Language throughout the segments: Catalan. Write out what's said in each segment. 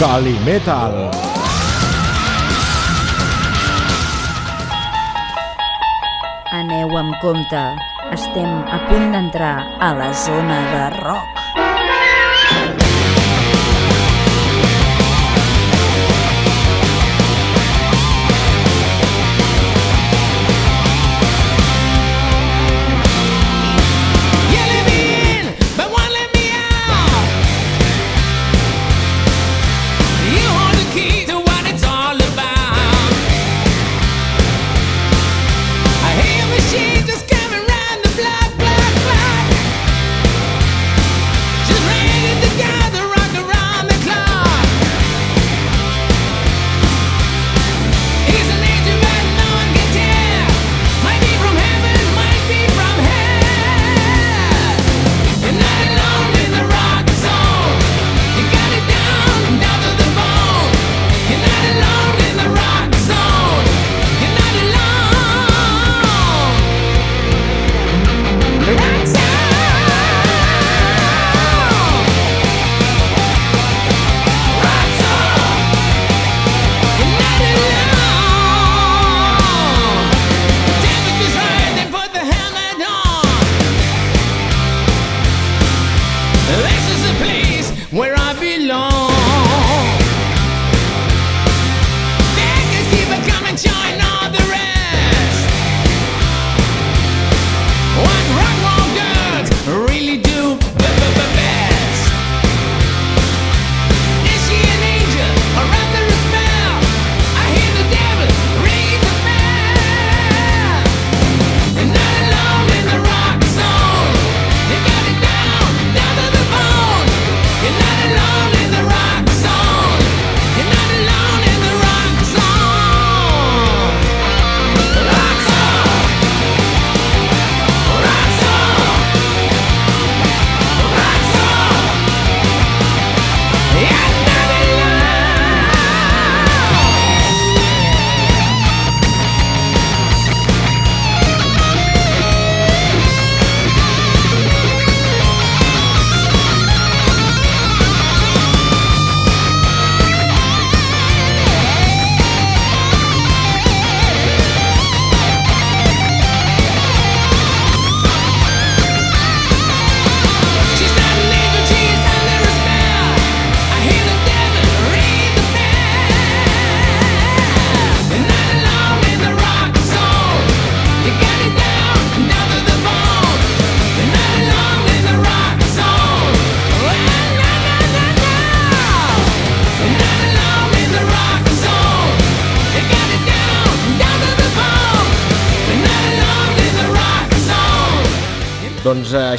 Calimetal. Aneu amb compte, estem a punt d'entrar a la zona de rock.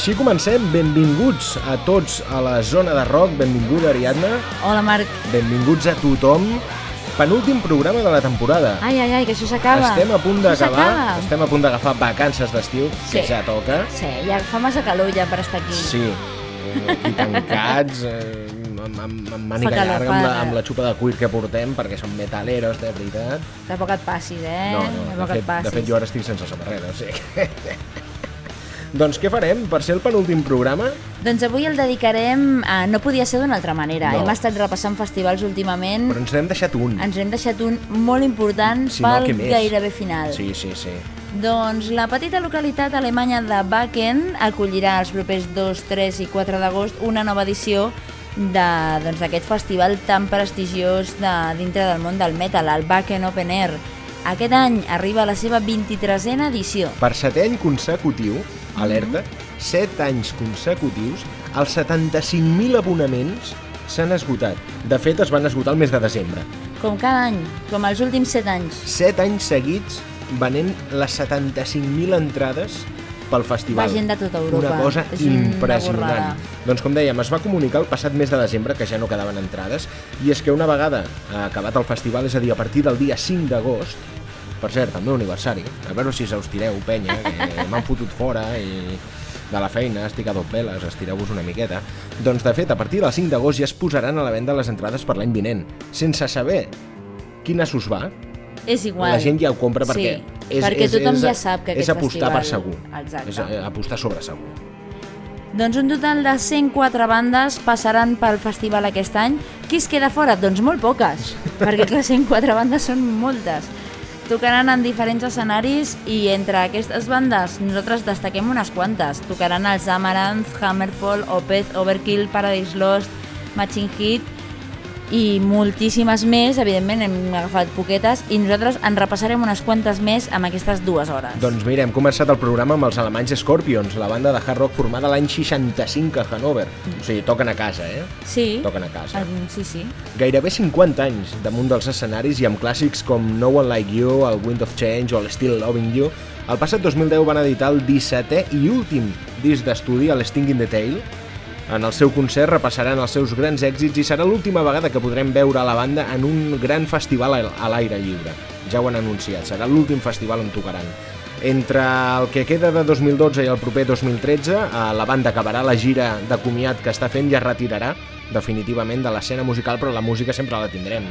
Així comencem. Benvinguts a tots a la zona de rock. Benvinguda, Ariadna. Hola, Marc. Benvinguts a tothom. Penúltim programa de la temporada. Ai, ai, ai, que això s'acaba. Estem a punt d'acabar, estem a punt d'agafar vacances d'estiu, que Sí. ja toca. Sí, ja fa massa calor ja per estar aquí. Sí, aquí tancats, eh, amb, amb, amb màniga calor, llarga, amb la, amb la xupa de cuir que portem, perquè som metaleros, de veritat. Tampoc et passis, eh? No, no, de et fet, de fet jo ara estic sense samarreta, o sigui que... doncs què farem? Per ser el penúltim programa, Doncs avui el dedicarem a... No podia ser d'una altra manera. No. Hem estat repassant festivals últimament. però ens n'hem deixat un. Ens hem deixat un molt important Si no, pel més? gairebé final. Sí, sí, sí. Doncs la petita localitat alemanya de Wacken acollirà els propers 2, 3 i 4 d'agost una nova edició de- doncs, d'aquest festival tan prestigiós de, dintre del món del metal, el Wacken Open Air. Aquest any arriba a la seva 23a edició. Per setè any consecutiu, alerta, set anys consecutius, els 75.000 abonaments s'han esgotat. De fet, es van esgotar el mes de desembre. Com cada any, com els últims 7 anys. Set anys seguits venent les 75.000 entrades pel festival. Va gent de tota Europa. Una cosa És una impressionant. borrada. doncs com dèiem, es va comunicar el passat mes de desembre que ja no quedaven entrades i és que una vegada acabat el festival, és a dir, a partir del dia 5 d'agost, per cert, el meu aniversari, a veure si us tireu, penya, que m'han fotut fora i de la feina, estic a dos veles, estireu-vos una miqueta. Doncs, de fet, a partir del 5 d'agost ja es posaran a la venda les entrades per l'any vinent, sense saber quina s'us va, És igual. la gent ja ho compra perquè... Sí, perquè tothom ja sap que és aquest apostar festival... per segur. Exacte. És apostar sobre segur. Doncs un total de 104 bandes passaran pel festival aquest any. Qui es queda fora? Doncs molt poques, perquè clar, 104 bandes són moltes. Tocaran en diferents escenaris i entre aquestes bandes nosaltres destaquem unes quantes. Tocaran els Amaranth, Hammerfall, Opeth, Overkill, Paradise Lost, Matching Hit i moltíssimes més, evidentment hem agafat poquetes i nosaltres en repassarem unes quantes més amb aquestes dues hores. Doncs mira, hem començat el programa amb els alemanys Scorpions, la banda de hard rock formada l'any 65 a Hannover. O sigui, toquen a casa, eh? Sí, Toquen a casa. Mm, sí, sí. Gairebé 50 anys damunt dels escenaris i amb clàssics com No One Like You, el Wind of Change o el Still Loving You, el passat 2010 van editar el 17è i últim disc d'estudi, el Sting in the Tail. En el seu concert repassaran els seus grans èxits i serà l'última vegada que podrem veure a la banda en un gran festival a l'aire lliure. Ja ho han anunciat, serà l'últim festival on tocaran. Entre el que queda de 2012 i el proper 2013, eh, la banda acabarà la gira de comiat que està fent i es retirarà definitivament de l'escena musical, però la música sempre la tindrem.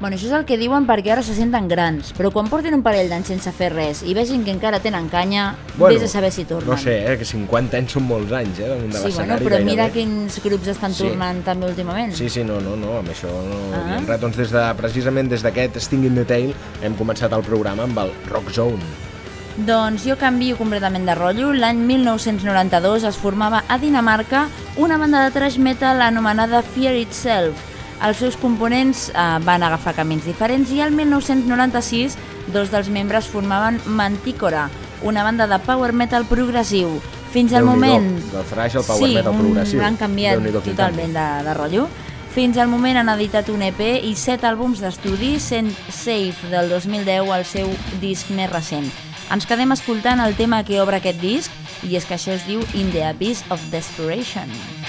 Bueno, això és el que diuen perquè ara se senten grans, però quan portin un parell d'anys sense fer res i vegin que encara tenen canya, bueno, vés a saber si tornen. No sé, eh, que 50 anys són molts anys, eh, damunt de Sí, bueno, però gairebé. mira quins grups estan Sí. tornant també últimament. Sí, sí, no, no, no, amb això no Ah. diem res. Doncs des de, precisament des d'aquest Sting in the Tail hem començat el programa amb el Rock Zone. Doncs jo canvio completament de rotllo. L'any 1992 es formava a Dinamarca una banda de thrash metal anomenada Fear Itself. Els seus components eh, van agafar camins diferents i el 1996 dos dels membres formaven Manticora, una banda de power metal progressiu. Fins al moment... del thrash al power metal progressiu. Sí, han canviat totalment de, de rotllo. Fins al moment han editat un EP i set àlbums d'estudi, sent Safe del 2010 el seu disc més recent. Ens quedem escoltant el tema que obre aquest disc i és que això es diu In the Abyss of Desperation.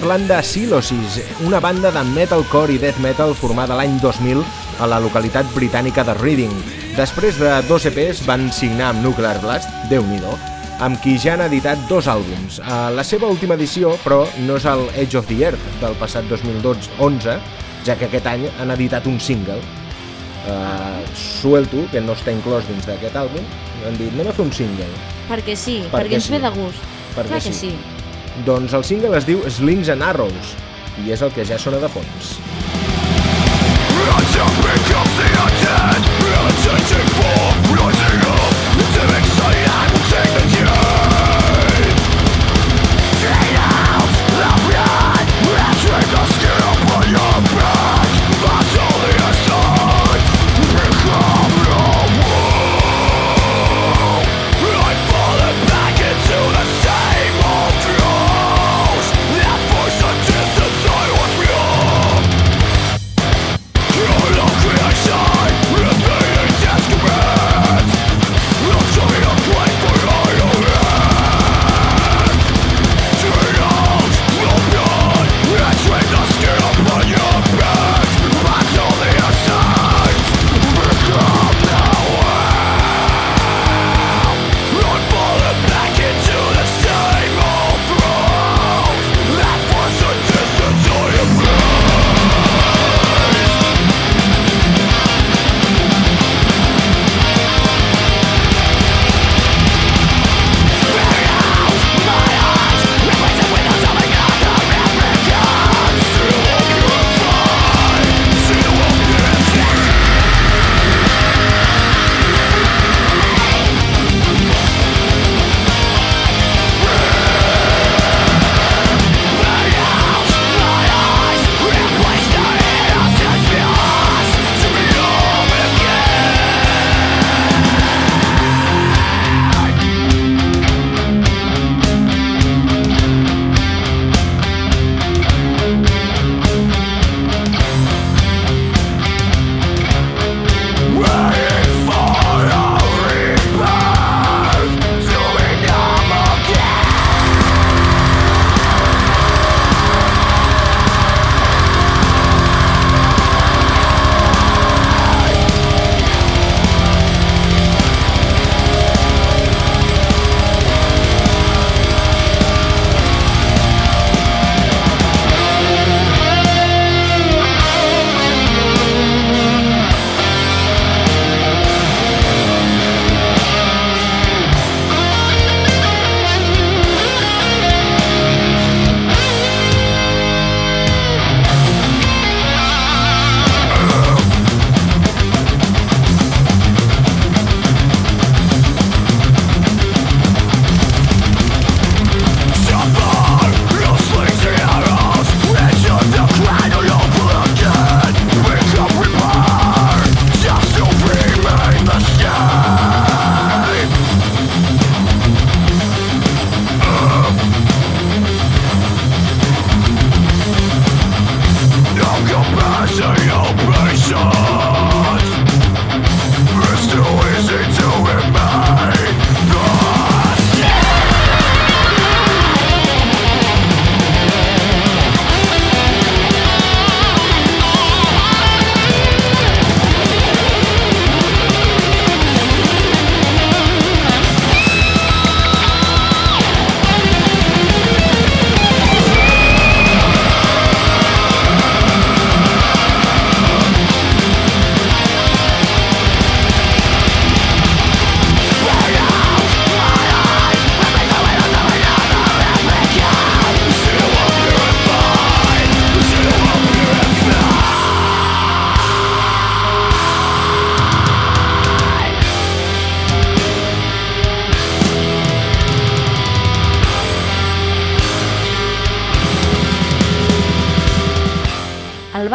Parlant de Silosis, una banda de metalcore i death metal formada l'any 2000 a la localitat britànica de Reading. Després de dos EPs van signar amb Nuclear Blast, déu nhi amb qui ja han editat dos àlbums. Uh, la seva última edició, però, no és el Edge of the Earth del passat 2012-11, ja que aquest any han editat un single. Uh, Suelto, que no està inclòs dins d'aquest àlbum, han dit, anem a fer un single. Perquè sí, Perquè perquè, ens sí. ve de gust. Perquè Clar que sí. Doncs el single es diu Slings and Arrows, i és el que ja sona de fons.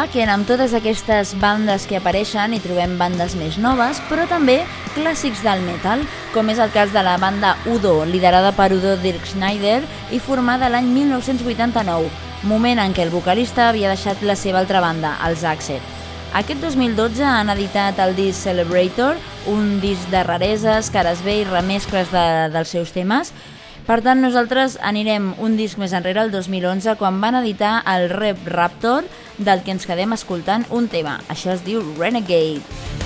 Bakken, amb totes aquestes bandes que apareixen, hi trobem bandes més noves, però també clàssics del metal, com és el cas de la banda Udo, liderada per Udo Dirk Schneider i formada l'any 1989, moment en què el vocalista havia deixat la seva altra banda, els Axet. Aquest 2012 han editat el disc Celebrator, un disc de rareses, cares B i remescles de, dels seus temes, Per tant, nosaltres anirem un disc més enrere, el 2011, quan van editar el Rep Raptor, del que ens quedem escoltant un tema. Això es diu Renegade.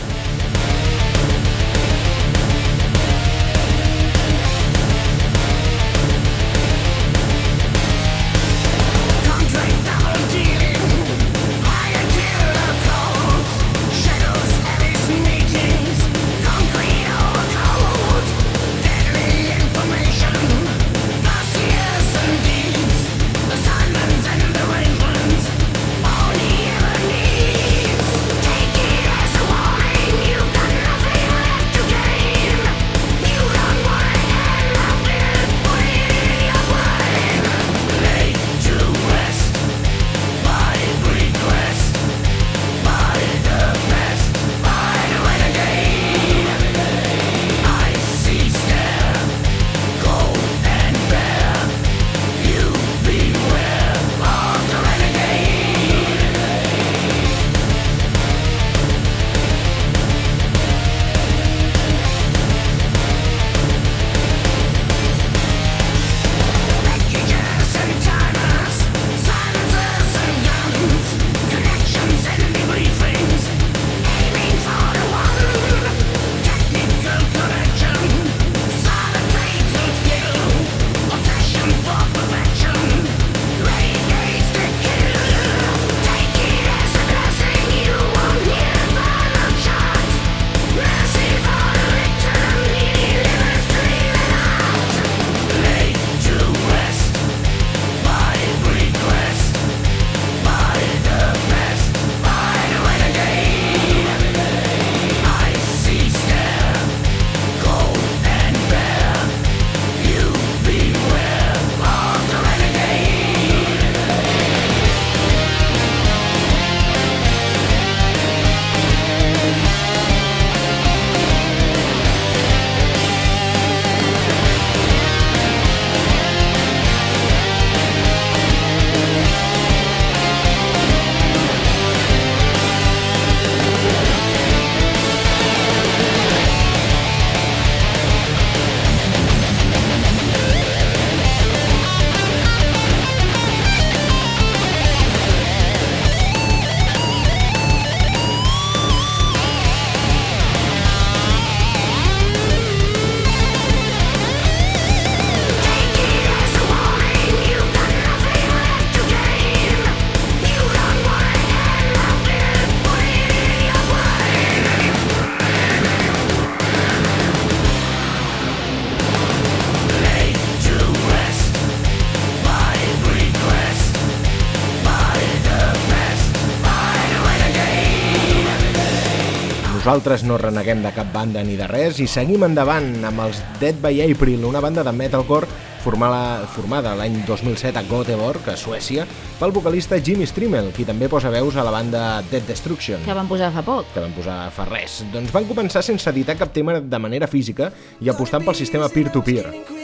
Nosaltres no reneguem de cap banda ni de res i seguim endavant amb els Dead by April, una banda de metalcore formada, formada l'any 2007 a Göteborg, a Suècia, pel vocalista Jimmy Strimmel, qui també posa veus a la banda Dead Destruction Que van posar fa poc. que van posar fa res. Doncs van començar sense editar cap tema de manera física i apostant pel sistema peer-to-peer. O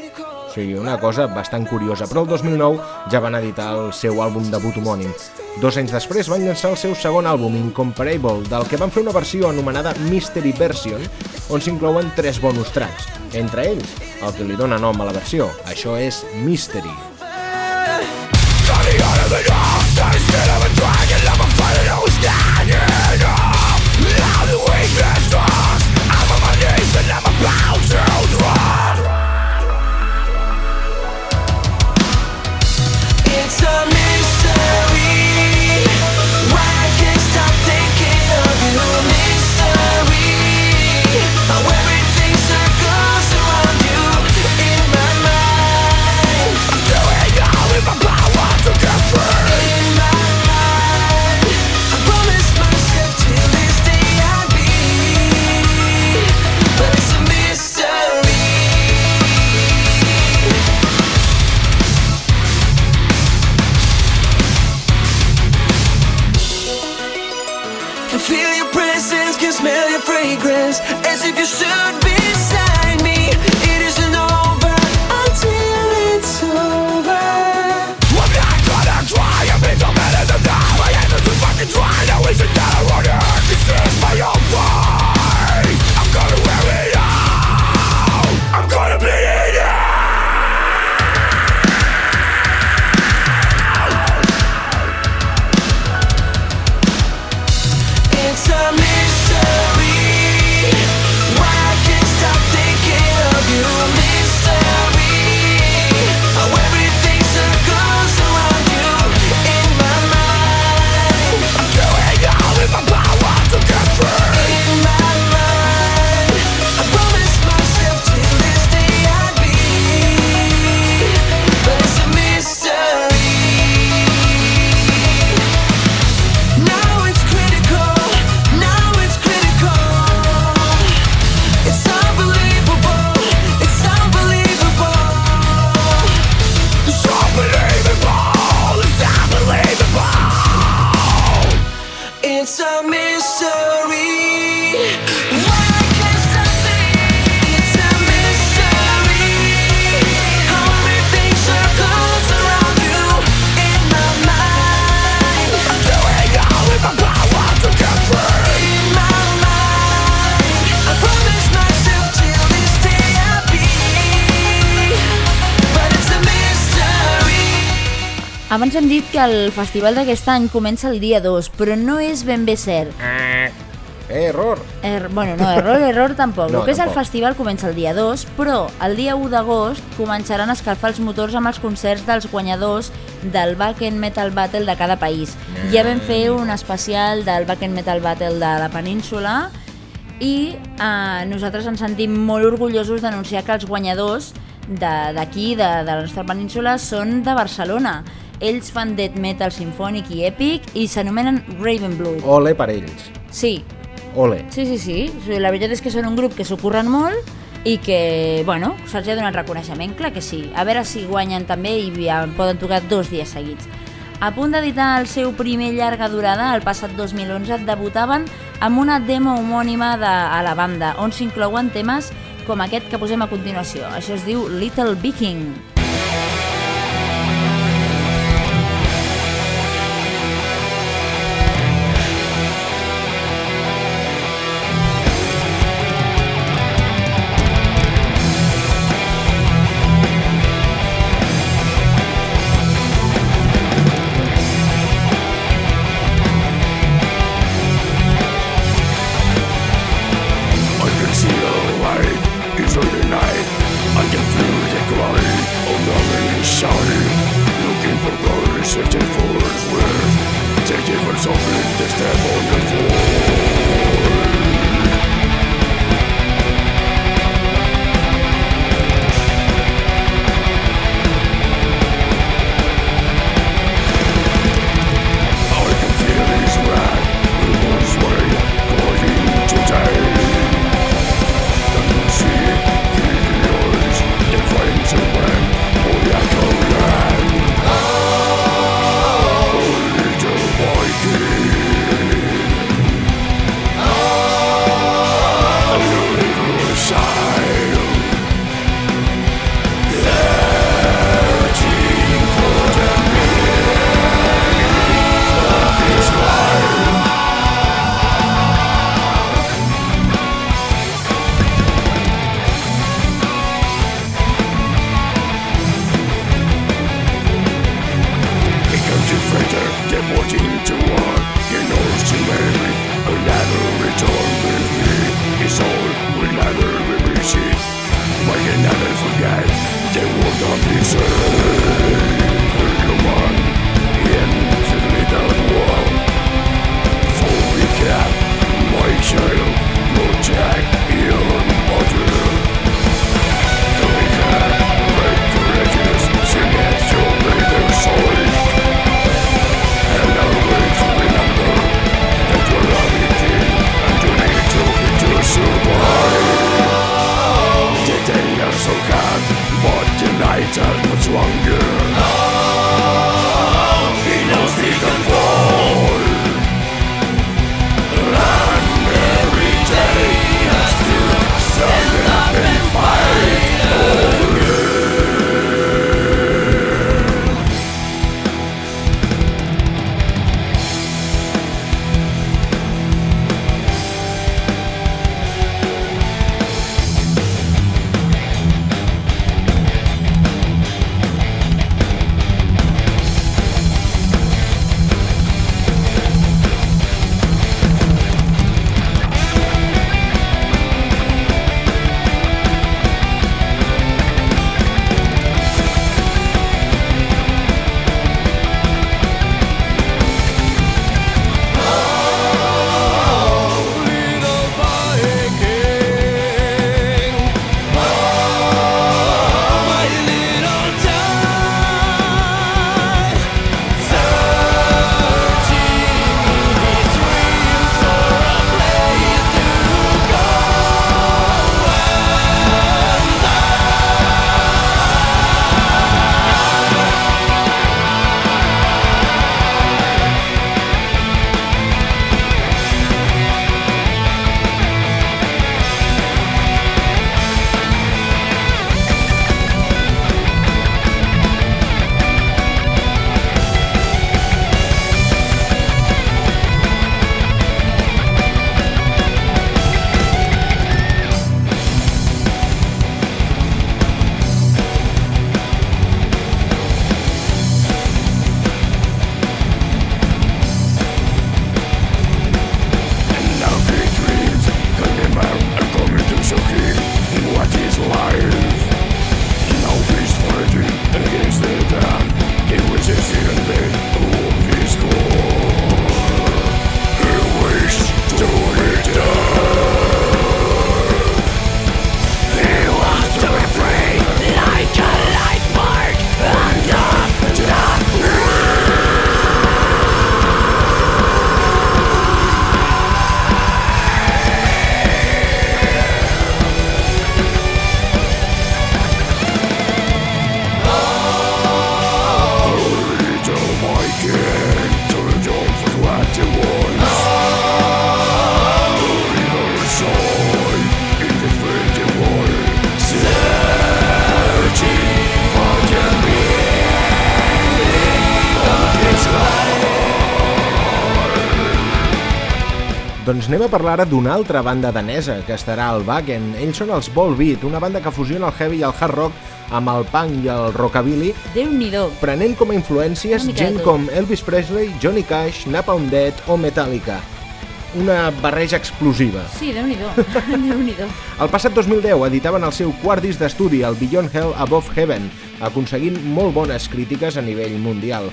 sigui, una cosa bastant curiosa, però el 2009 ja van editar el seu àlbum debut homònim. Dos anys després van llançar el seu segon àlbum, Incomparable, del que van fer una versió anomenada Mystery Version, on s'inclouen tres bonus tracks. Entre ells, el que li dona nom a la versió, això és Mystery. It's your presence, can smell your fragrance As if you should be me Abans hem dit que el festival d'aquest any comença el dia 2, però no és ben bé cert. Eh, error! Er, bueno, no, error, error tampoc. No, el que és el festival comença el dia 2, però el dia 1 d'agost començaran a escalfar els motors amb els concerts dels guanyadors del Backend Metal Battle de cada país. Ja vam fer un especial del Backend Metal Battle de la península i eh, nosaltres ens sentim molt orgullosos d'anunciar que els guanyadors de- d'aquí, de, de la nostra península, són de Barcelona. Ells fan death metal sinfònic i èpic i s'anomenen Ravenblood. Ole per ells. Sí, Ole. Sí, sí, sí. O sigui, La veritat és que són un grup que s'ho curren molt i que, bueno, se'ls ha donat reconeixement, clar que sí. A veure si guanyen també i poden tocar dos dies seguits. A punt d'editar el seu primer llarga durada, el passat 2011 debutaven amb una demo homònima de, a la banda, on s'inclouen temes com aquest que posem a continuació. Això es diu Little Viking. Anem a parlar ara d'una altra banda danesa que estarà al Wacken. Ells són els Volbeat, una banda que fusiona el heavy i el hard rock amb el punk i el rockabilly, Déu-n'hi-do. prenent com a influències gent com Elvis Presley, Johnny Cash, Napalm Death o Metallica. Una barreja explosiva. Sí, Déu-n'hi-do. Déu-n'hi-do. El passat 2010 editaven el seu quart disc d'estudi, el Beyond Hell Above Heaven, aconseguint molt bones crítiques a nivell mundial.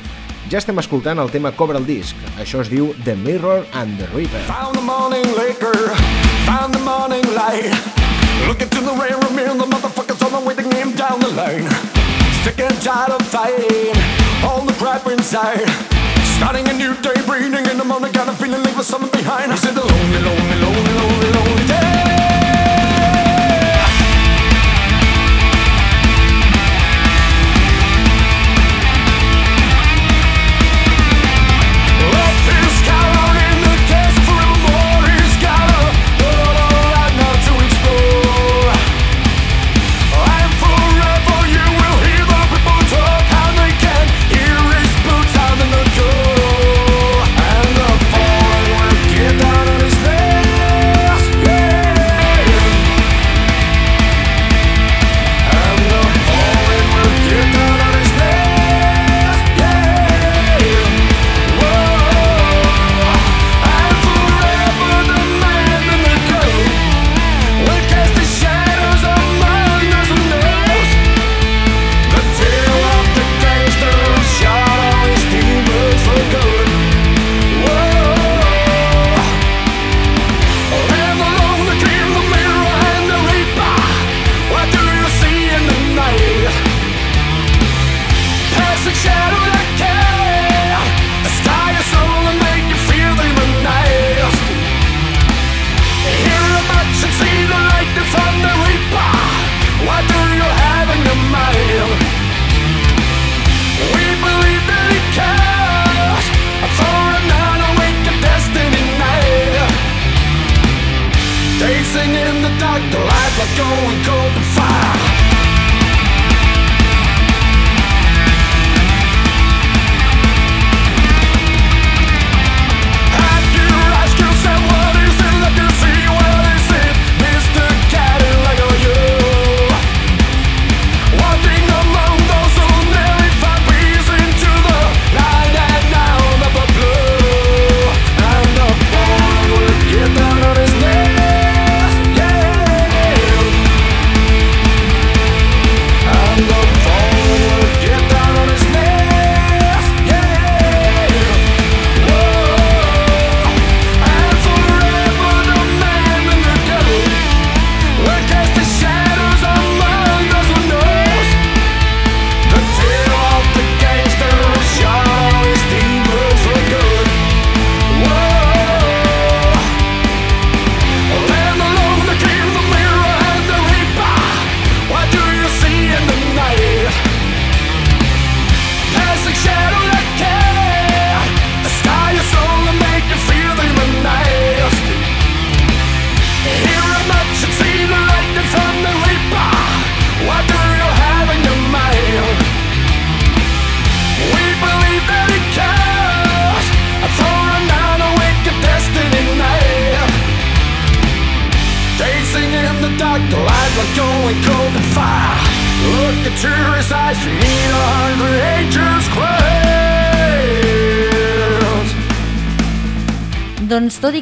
Ja estem escoltant el tema Cobra el disc. Això es diu The Mirror and the Reaper. Found the morning liquor, found the morning light. Look into the rear mirror, the motherfuckers on the waiting him down the line. Sick and tired of fighting, all the crap inside. Starting a new day, breathing in the morning, got a feeling leaving something behind. Is it the lonely, lonely, lonely, lonely, lonely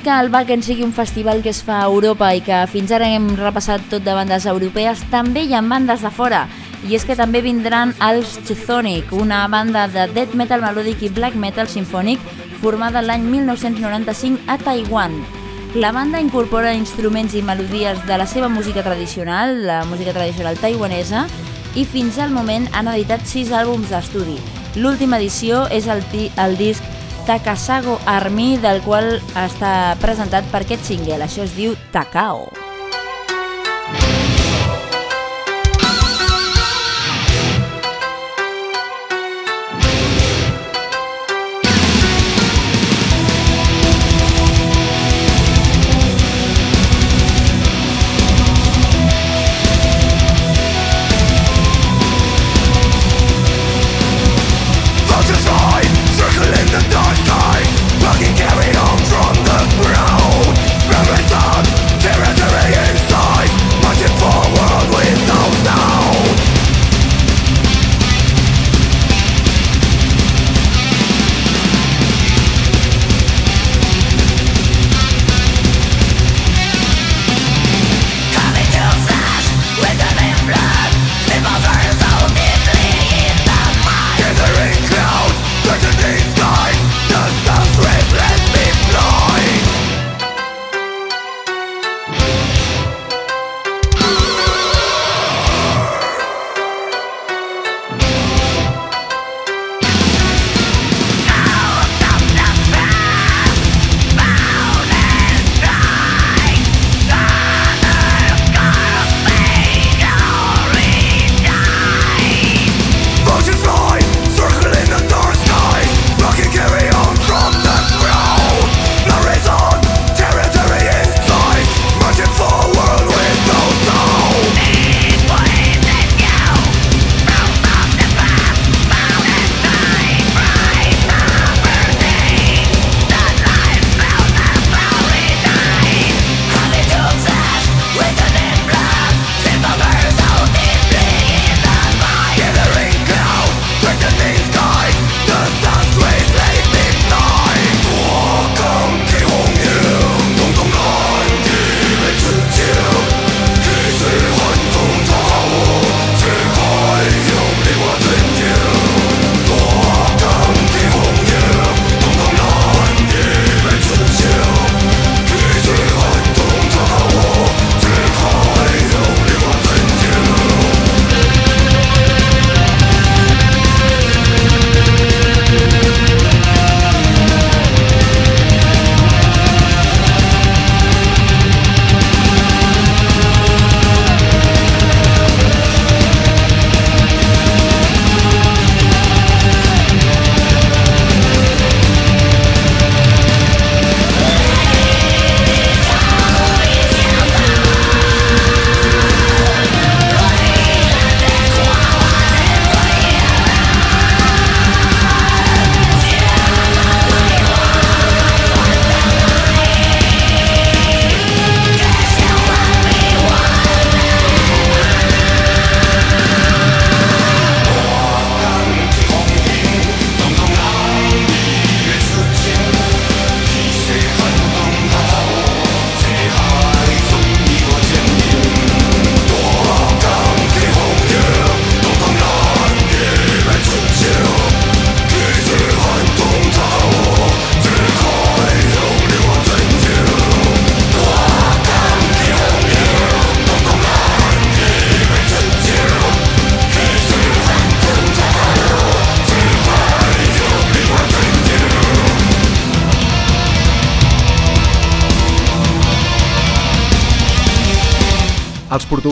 I que el Wacken sigui un festival que es fa a Europa i que fins ara hem repassat tot de bandes europees, també hi ha bandes de fora. I és que també vindran els Chthonic, una banda de death metal melòdic i black metal sinfònic formada l'any 1995 a Taiwan. La banda incorpora instruments i melodies de la seva música tradicional, la música tradicional taiwanesa, i fins al moment han editat sis àlbums d'estudi. L'última edició és el, el disc Takasago Army, del qual està presentat per aquest single. Això es diu Takao. Vultures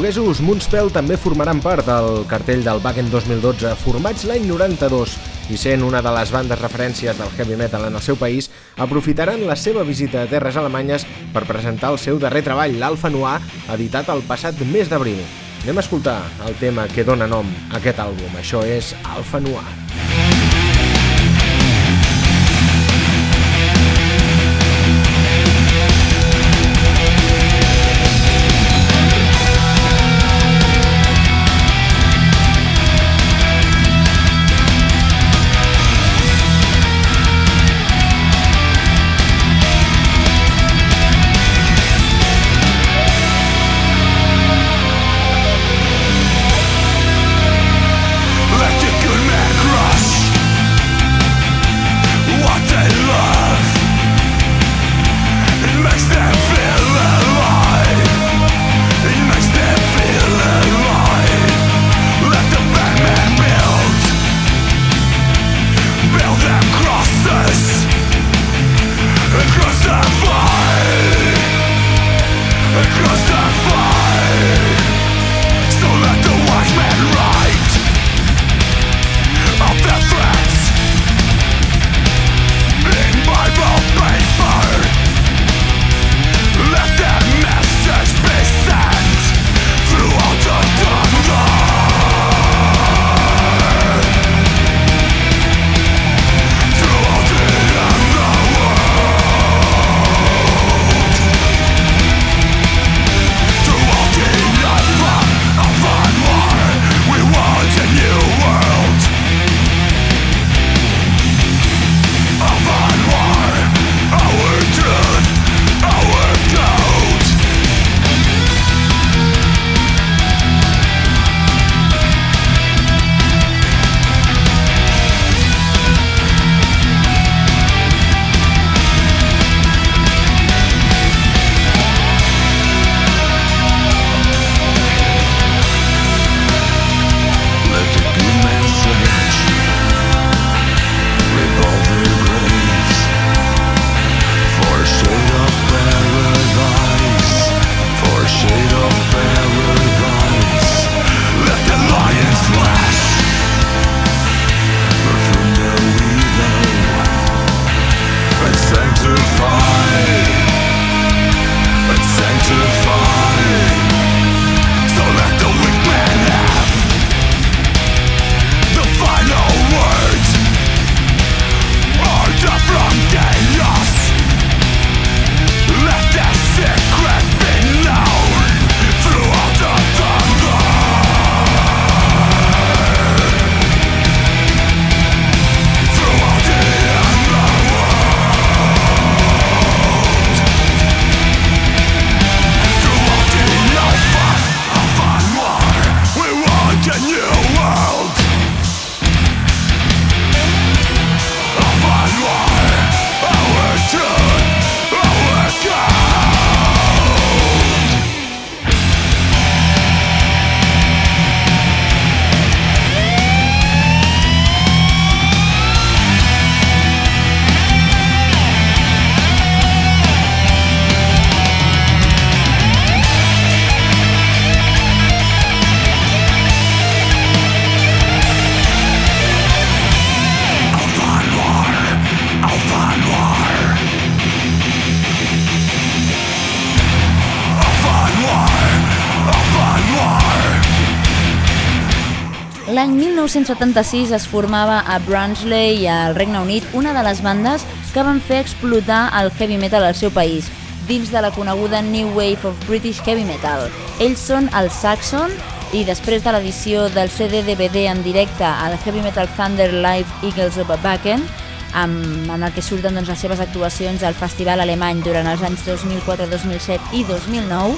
portuguesos Moonspell també formaran part del cartell del Wacken 2012, formats l'any 92 i sent una de les bandes referències del heavy metal en el seu país, aprofitaran la seva visita a terres alemanyes per presentar el seu darrer treball, l'Alfa Noir, editat el passat mes d'abril. Anem a escoltar el tema que dona nom a aquest àlbum. Això és Alfa Noir. Let L'any 1976 es formava a Braunschweig, al Regne Unit, una de les bandes que van fer explotar el heavy metal al seu país, dins de la coneguda New Wave of British Heavy Metal. Ells són el Saxon i després de l'edició del CD-DVD en directe al Heavy Metal Thunder Live Eagles of Wacken, amb, en el que surten doncs, les seves actuacions al festival alemany durant els anys 2004, 2007 i 2009,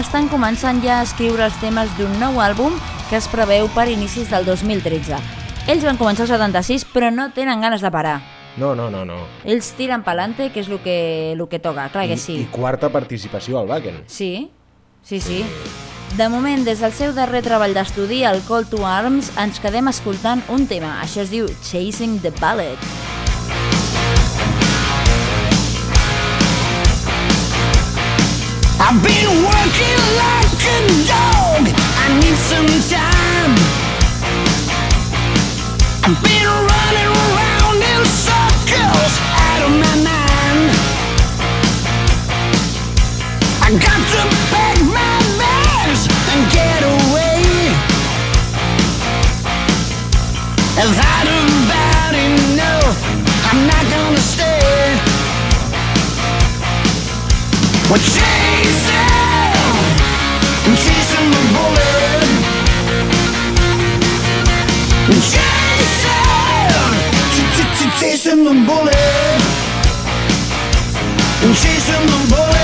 estan començant ja a escriure els temes d'un nou àlbum que es preveu per inicis del 2013. Ells van començar el 76, però no tenen ganes de parar. No, no, no, no. Ells tiren pa'lante, que és el que, el que toca, clar que I, sí. I quarta participació al Wacken. Sí, sí, sí. De moment, des del seu darrer treball d'estudi, el Call to Arms, ens quedem escoltant un tema. Això es diu Chasing the Ballet. I've been working like a dog. I need some time. I've been running around in circles out of my mind. I got to pack my bags and get away. I've had about enough. I'm not gonna stay chasing the bullet. Chasing the bullet.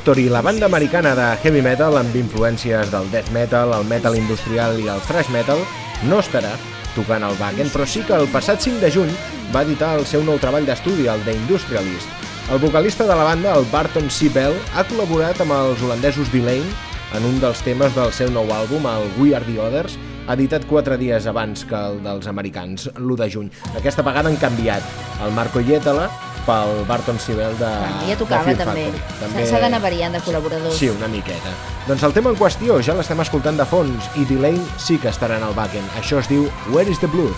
Factory, la banda americana de heavy metal amb influències del death metal, el metal industrial i el thrash metal, no estarà tocant al Wacken, però sí que el passat 5 de juny va editar el seu nou treball d'estudi, el The Industrialist. El vocalista de la banda, el Barton C. Bell, ha col·laborat amb els holandesos Delane en un dels temes del seu nou àlbum, el We Are The Others, editat quatre dies abans que el dels americans, l'1 de juny. Aquesta vegada han canviat el Marco Yetala pel Barton Sibel de, Bueno, ja tocava també. Factory. S'ha d'anar variant de col·laboradors. Sí, una miqueta. Doncs el tema en qüestió ja l'estem escoltant de fons i Delane sí que estarà en el backend. Això es diu Where is the Blood?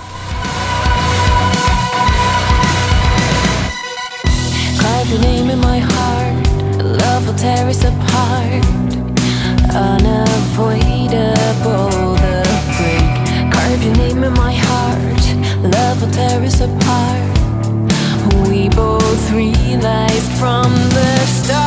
Carve your name in my heart. Love will tear us apart. Unavoidable the break. Carve your name in my heart. Love will tear us apart. We both realized from the start.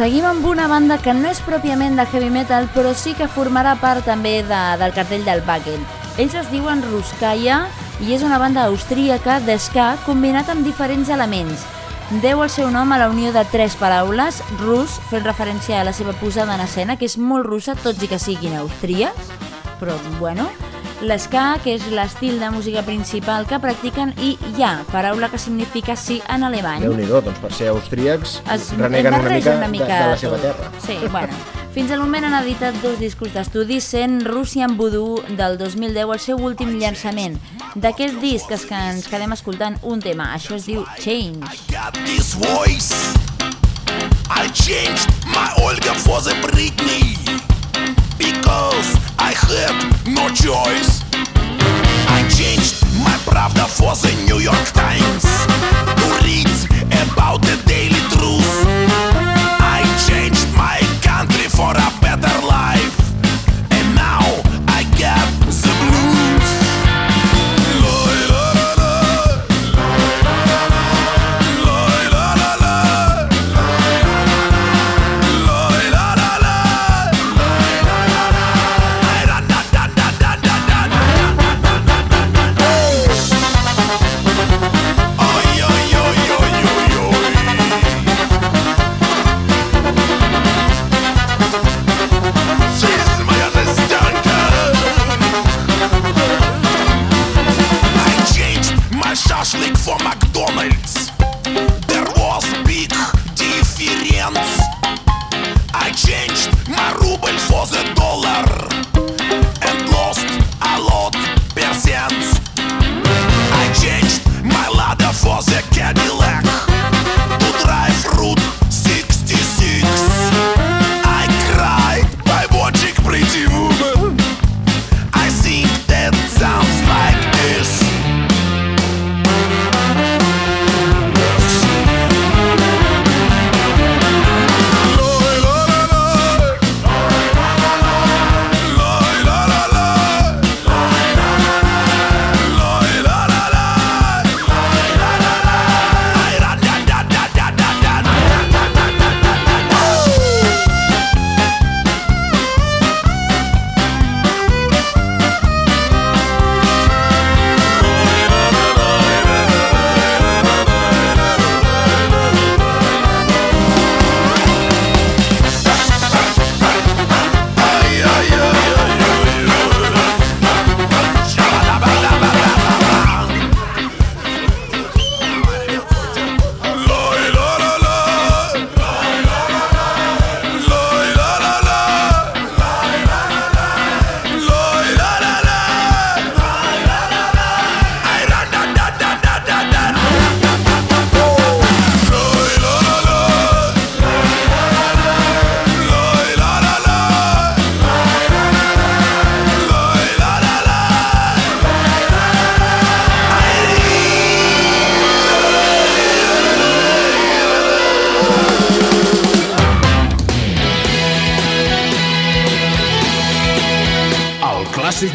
Seguim amb una banda que no és pròpiament de heavy metal, però sí que formarà part també de, del cartell del Wacken. Ells es diuen Ruskaya i és una banda austríaca d'esca combinat amb diferents elements. Deu el seu nom a la unió de tres paraules, rus, fent referència a la seva posada en escena, que és molt russa, tot i que siguin austríacs, però bueno, l'esca, que és l'estil de música principal que practiquen, i ja, paraula que significa sí en alemany. déu nhi doncs per ser austríacs Es reneguen una mica, barreja de, de la seva terra. Sí, bueno. Fins al moment han editat dos discos d'estudi, sent Russian Voodoo del 2010 el seu últim llançament. D'aquest disc és que ens quedem escoltant un tema, això es diu Change. got this voice. I changed my Olga for the Britney because I had no choice. I changed my Pravda for the New York Times to read about the daily truth. I changed my country for a better life,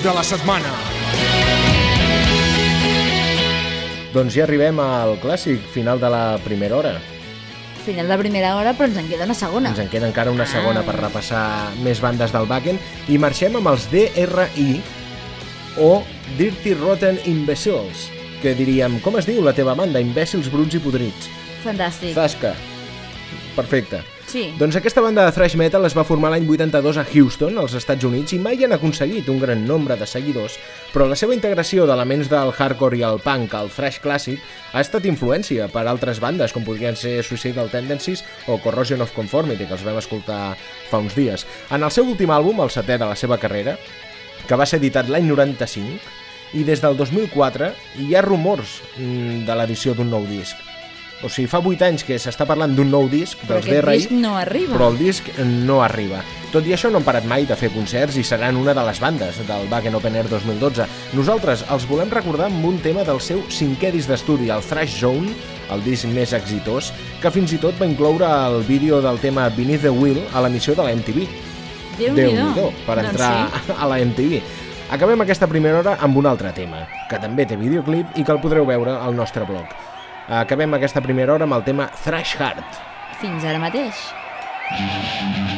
de la setmana. Doncs ja arribem al clàssic final de la primera hora. Final de primera hora, però ens en queda una segona. Ens en queda encara una segona per repassar més bandes del backend i marxem amb els DRI o Dirty Rotten Imbeciles, que diríem, com es diu la teva banda? Imbècils bruts i podrits. Fantàstic. Zasca. Perfecte. Sí. Doncs aquesta banda de thrash metal es va formar l'any 82 a Houston, als Estats Units, i mai han aconseguit un gran nombre de seguidors, però la seva integració d'elements del hardcore i el punk al thrash clàssic ha estat influència per altres bandes, com podrien ser Suicidal Tendencies o Corrosion of Conformity, que els vam escoltar fa uns dies. En el seu últim àlbum, el setè de la seva carrera, que va ser editat l'any 95, i des del 2004 hi ha rumors mm, de l'edició d'un nou disc. O sigui, fa 8 anys que s'està parlant d'un nou disc Però dels DRI, disc no arriba. però el disc no arriba. Tot i això no han parat mai de fer concerts i seran una de les bandes del Wacken Open Air 2012. Nosaltres els volem recordar amb un tema del seu cinquè disc d'estudi, el Thrash Zone, el disc més exitós, que fins i tot va incloure el vídeo del tema Beneath the Wheel a l'emissió de la MTV. Déu-n'hi-do. Déu-n'hi-do, per Doncs entrar sí. a la MTV. Acabem aquesta primera hora amb un altre tema, que també té videoclip i que el podreu veure al nostre blog. Acabem aquesta primera hora amb el tema Thrash Heart. Fins ara mateix. There's